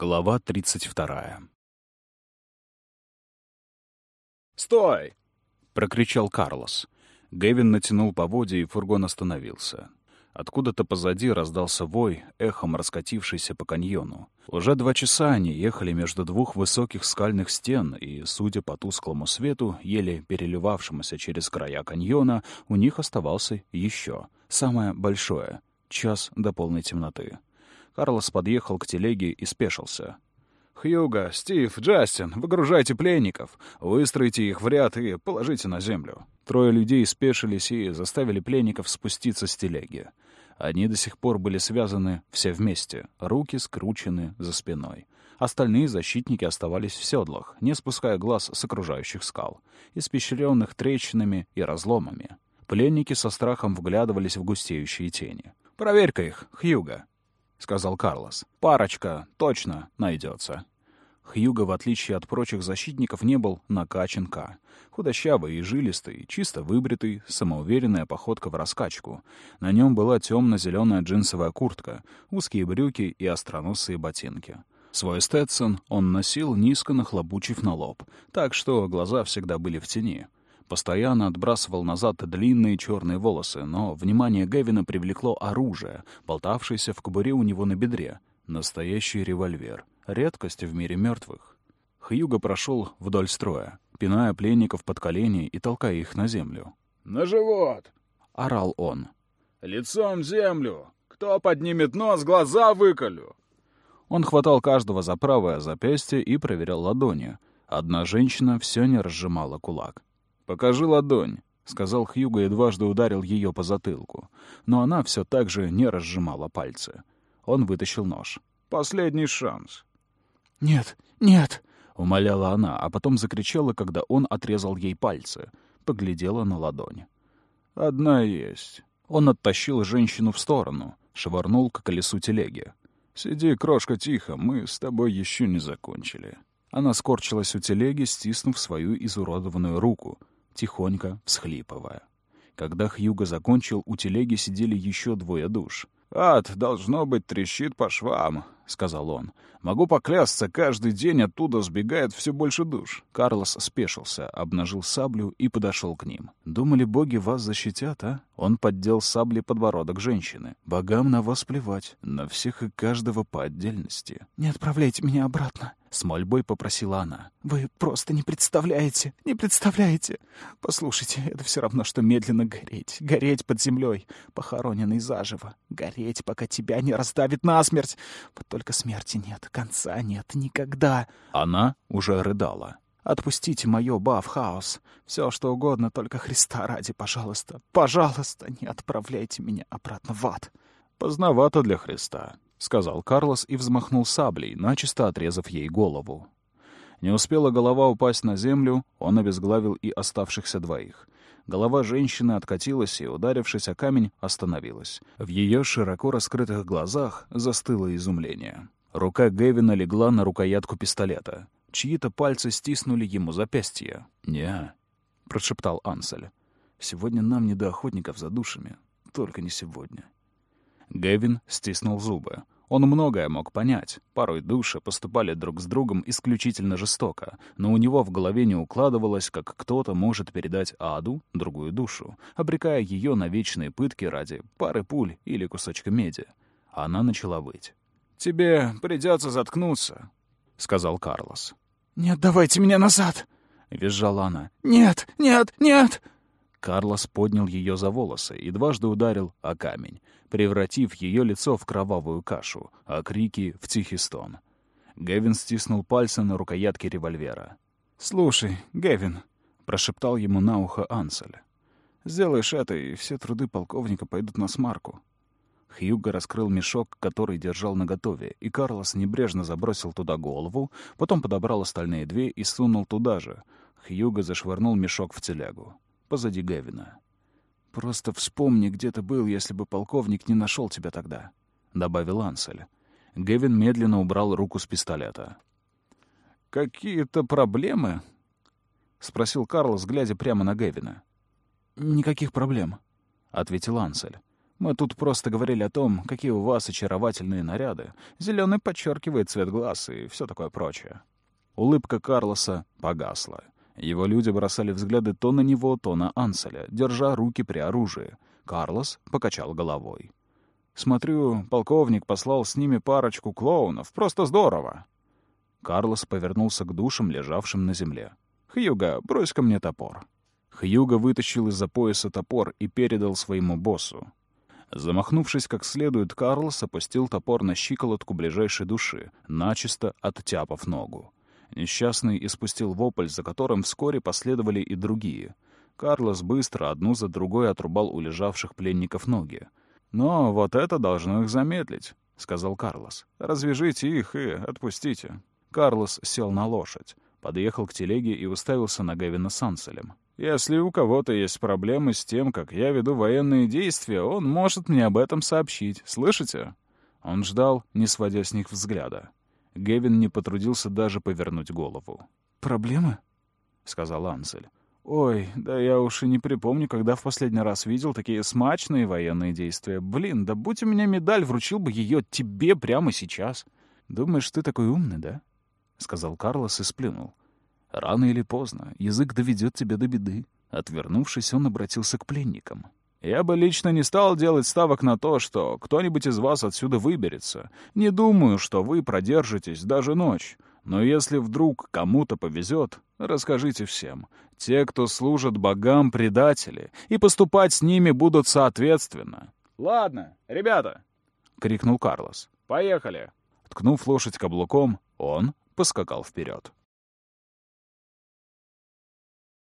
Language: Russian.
Глава 32. «Стой!» — прокричал Карлос. Гэвин натянул поводья, и фургон остановился. Откуда-то позади раздался вой, эхом раскатившийся по каньону. Уже два часа они ехали между двух высоких скальных стен, и, судя по тусклому свету, еле переливавшемуся через края каньона, у них оставался еще, самое большое — час до полной темноты. Карлос подъехал к телеге и спешился. «Хьюго, Стив, Джастин, выгружайте пленников, выстроите их в ряд и положите на землю». Трое людей спешились и заставили пленников спуститься с телеги. Они до сих пор были связаны все вместе, руки скручены за спиной. Остальные защитники оставались в седлах, не спуская глаз с окружающих скал, испещренных трещинами и разломами. Пленники со страхом вглядывались в густеющие тени. «Проверь-ка их, Хьюго», — сказал Карлос. «Парочка точно найдется». Хьюго, в отличие от прочих защитников, не был накачан К. Худощавый и жилистый, чисто выбритый, самоуверенная походка в раскачку. На нем была темно-зеленая джинсовая куртка, узкие брюки и остроносые ботинки. Свой Сtetson он носил, низко нахлобучив на лоб, так что глаза всегда были в тени. Постоянно отбрасывал назад длинные черные волосы, но внимание Гевина привлекло оружие, болтавшееся в кобуре у него на бедре. Настоящий револьвер. Редкость в мире мертвых. Хьюго прошел вдоль строя, пиная пленников под колени и толкая их на землю. «На живот!» — орал он. «Лицом землю! Кто поднимет нос, глаза выколю!» Он хватал каждого за правое запястье и проверял ладони. Одна женщина все не разжимала кулак. «Покажи ладонь», — сказал Хьюго и дважды ударил ее по затылку. Но она все так же не разжимала пальцы. Он вытащил нож. «Последний шанс». «Нет, нет!» — умоляла она, а потом закричала, когда он отрезал ей пальцы. Поглядела на ладонь. «Одна есть». Он оттащил женщину в сторону, швырнул к колесу телеги. «Сиди, крошка, тихо, мы с тобой еще не закончили». Она скорчилась у телеги, стиснув свою изуродованную руку, тихонько всхлипывая. Когда Хьюго закончил, у телеги сидели еще двое душ. «Ад, должно быть, трещит по швам», — сказал он. «Могу поклясться, каждый день оттуда сбегает все больше душ». Карлос спешился, обнажил саблю и подошел к ним. «Думали, боги вас защитят, а?» Он поддел саблей подбородок женщины. «Богам на вас плевать, на всех и каждого по отдельности». «Не отправляйте меня обратно», — с мольбой попросила она. «Вы просто не представляете, не представляете. Послушайте, это все равно, что медленно гореть. Гореть под землей, похороненный заживо. Гореть, пока тебя не раздавит насмерть. Вот только смерти нет, конца нет, никогда». Она уже рыдала. Отпустите мое Бафхаус. Все, что угодно, только Христа ради, пожалуйста. Пожалуйста, не отправляйте меня обратно в ад. Поздновато для Христа, — сказал Карлос и взмахнул саблей, начисто отрезав ей голову. Не успела голова упасть на землю, он обезглавил и оставшихся двоих. Голова женщины откатилась и, ударившись о камень, остановилась. В ее широко раскрытых глазах застыло изумление. Рука Гевина легла на рукоятку пистолета. Чьи-то пальцы стиснули ему запястье. «Не», — прошептал Ансель. «Сегодня нам не до охотников за душами. Только не сегодня». Гевин стиснул зубы. Он многое мог понять. Порой души поступали друг с другом исключительно жестоко, но у него в голове не укладывалось, как кто-то может передать Аду другую душу, обрекая ее на вечные пытки ради пары пуль или кусочка меди. Она начала выть. «Тебе придется заткнуться», — сказал Карлос. «Не отдавайте меня назад!» — визжала она. «Нет, нет, нет!» Карлос поднял ее за волосы и дважды ударил о камень, превратив ее лицо в кровавую кашу, а крики — в тихий стон. Гевин стиснул пальцы на рукоятке револьвера. «Слушай, Гевин», — прошептал ему на ухо Ансель. «Сделаешь это, и все труды полковника пойдут на смарку». Хьюго раскрыл мешок, который держал наготове, и Карлос небрежно забросил туда голову, потом подобрал остальные две и сунул туда же. Хьюго зашвырнул мешок в телегу позади Гевина. «Просто вспомни, где ты был, если бы полковник не нашел тебя тогда», — добавил Ансель. Гевин медленно убрал руку с пистолета. «Какие-то проблемы?» — спросил Карлос, глядя прямо на Гевина. «Никаких проблем», — ответил Ансель. Мы тут просто говорили о том, какие у вас очаровательные наряды. Зеленый подчеркивает цвет глаз и все такое прочее». Улыбка Карлоса погасла. Его люди бросали взгляды то на него, то на Анселя, держа руки при оружии. Карлос покачал головой. «Смотрю, полковник послал с ними парочку клоунов. Просто здорово!» Карлос повернулся к душам, лежавшим на земле. «Хьюга, брось ко мне топор». Хьюга вытащил из-за пояса топор и передал своему боссу. Замахнувшись как следует, Карлос опустил топор на щиколотку ближайшей души, начисто оттяпав ногу. Несчастный испустил вопль, за которым вскоре последовали и другие. Карлос быстро одну за другой отрубал у лежавших пленников ноги. «Но вот это должно их замедлить», — сказал Карлос. «Развяжите их и отпустите». Карлос сел на лошадь, подъехал к телеге и уставился на Гевина с Анселем. «Если у кого-то есть проблемы с тем, как я веду военные действия, он может мне об этом сообщить. Слышите?» Он ждал, не сводя с них взгляда. Гевин не потрудился даже повернуть голову. «Проблемы?» — сказал Ансель. «Ой, да я уж и не припомню, когда в последний раз видел такие смачные военные действия. Блин, да будь у меня медаль, вручил бы ее тебе прямо сейчас. Думаешь, ты такой умный, да?» — сказал Карлос и сплюнул. «Рано или поздно язык доведет тебя до беды». Отвернувшись, он обратился к пленникам. «Я бы лично не стал делать ставок на то, что кто-нибудь из вас отсюда выберется. Не думаю, что вы продержитесь даже ночь. Но если вдруг кому-то повезет, расскажите всем. Те, кто служат богам, предатели, и поступать с ними будут соответственно». «Ладно, ребята!» — крикнул Карлос. «Поехали!» Ткнув лошадь каблуком, он поскакал вперед.